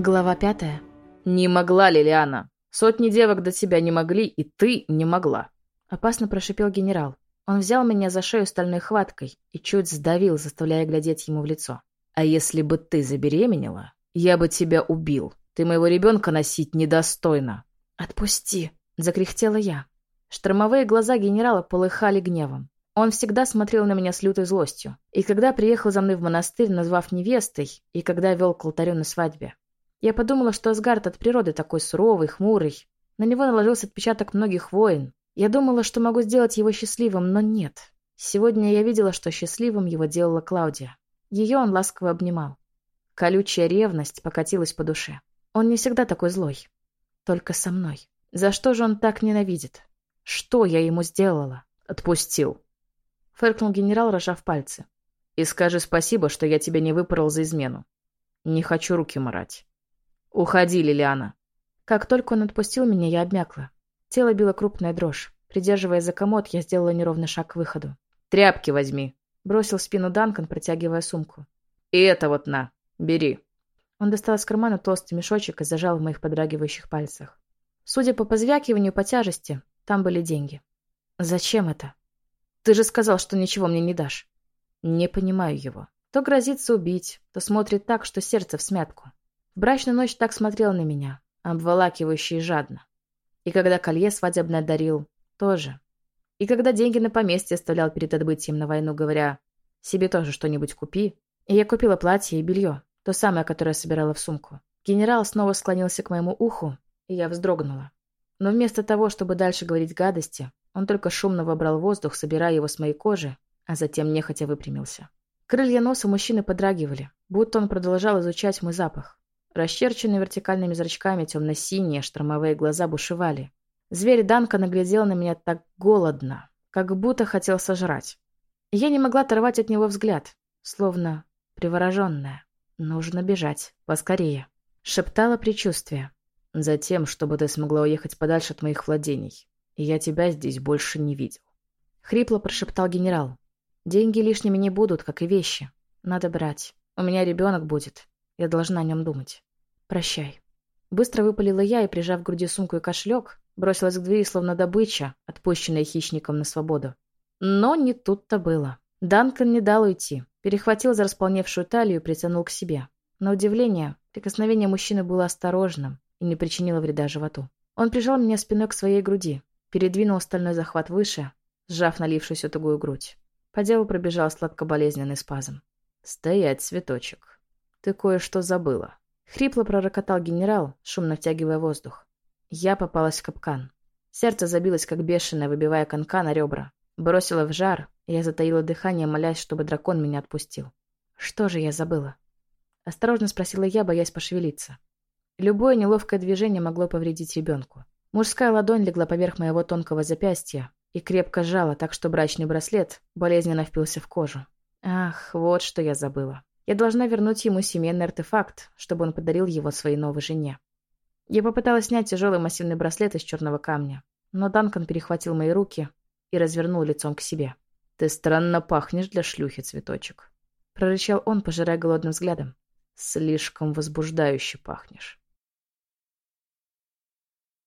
Глава пятая. «Не могла, Лилиана. Сотни девок до тебя не могли, и ты не могла». Опасно прошипел генерал. Он взял меня за шею стальной хваткой и чуть сдавил, заставляя глядеть ему в лицо. «А если бы ты забеременела, я бы тебя убил. Ты моего ребенка носить недостойно». «Отпусти!» — закряхтела я. Штормовые глаза генерала полыхали гневом. Он всегда смотрел на меня с лютой злостью. И когда приехал за мной в монастырь, назвав невестой, и когда вел к алтарю на свадьбе. Я подумала, что Асгард от природы такой суровый, хмурый. На него наложился отпечаток многих войн. Я думала, что могу сделать его счастливым, но нет. Сегодня я видела, что счастливым его делала Клаудия. Ее он ласково обнимал. Колючая ревность покатилась по душе. Он не всегда такой злой. Только со мной. За что же он так ненавидит? Что я ему сделала? Отпустил. Фыркнул генерал, рожав пальцы. И скажи спасибо, что я тебя не выпорол за измену. Не хочу руки морать. «Уходи, Лилиана». Как только он отпустил меня, я обмякла. Тело било крупная дрожь. Придерживая за комод, я сделала неровный шаг к выходу. «Тряпки возьми», — бросил в спину Данкан, протягивая сумку. «И это вот на, бери». Он достал из кармана толстый мешочек и зажал в моих подрагивающих пальцах. Судя по позвякиванию по тяжести, там были деньги. «Зачем это? Ты же сказал, что ничего мне не дашь». Не понимаю его. То грозится убить, то смотрит так, что сердце в смятку. В брачную ночь так смотрел на меня, обволакивающе и жадно. И когда колье свадебное дарил, тоже. И когда деньги на поместье оставлял перед отбытием на войну, говоря «себе тоже что-нибудь купи», и я купила платье и белье, то самое, которое собирала в сумку. Генерал снова склонился к моему уху, и я вздрогнула. Но вместо того, чтобы дальше говорить гадости, он только шумно вобрал воздух, собирая его с моей кожи, а затем нехотя выпрямился. Крылья носа мужчины подрагивали, будто он продолжал изучать мой запах. Расчерченные вертикальными зрачками темно-синие штормовые глаза бушевали. Зверь Данка наглядел на меня так голодно, как будто хотел сожрать. я не могла оторвать от него взгляд, словно привороженная. «Нужно бежать. Поскорее», — шептала предчувствие. «Затем, чтобы ты смогла уехать подальше от моих владений. И я тебя здесь больше не видел». Хрипло прошептал генерал. «Деньги лишними не будут, как и вещи. Надо брать. У меня ребенок будет. Я должна о нем думать. Прощай. Быстро выпалила я и, прижав к груди сумку и кошелек, бросилась к двери, словно добыча, отпущенная хищником на свободу. Но не тут-то было. Данкан не дал уйти. Перехватил за располневшую талию и притянул к себе. На удивление, прикосновение мужчины было осторожным и не причинило вреда животу. Он прижал меня спиной к своей груди, передвинул стальной захват выше, сжав налившуюся тугую грудь. По делу пробежал сладкоболезненный спазм. «Стоять, цветочек!» «Ты кое-что забыла». Хрипло пророкотал генерал, шумно втягивая воздух. Я попалась в капкан. Сердце забилось, как бешеное, выбивая конка на ребра. Бросила в жар, я затаила дыхание, молясь, чтобы дракон меня отпустил. Что же я забыла? Осторожно спросила я, боясь пошевелиться. Любое неловкое движение могло повредить ребенку. Мужская ладонь легла поверх моего тонкого запястья и крепко сжала, так что брачный браслет болезненно впился в кожу. Ах, вот что я забыла. Я должна вернуть ему семейный артефакт, чтобы он подарил его своей новой жене. Я попыталась снять тяжелый массивный браслет из черного камня, но Данкан перехватил мои руки и развернул лицом к себе. «Ты странно пахнешь для шлюхи, цветочек», — прорычал он, пожирая голодным взглядом. «Слишком возбуждающе пахнешь».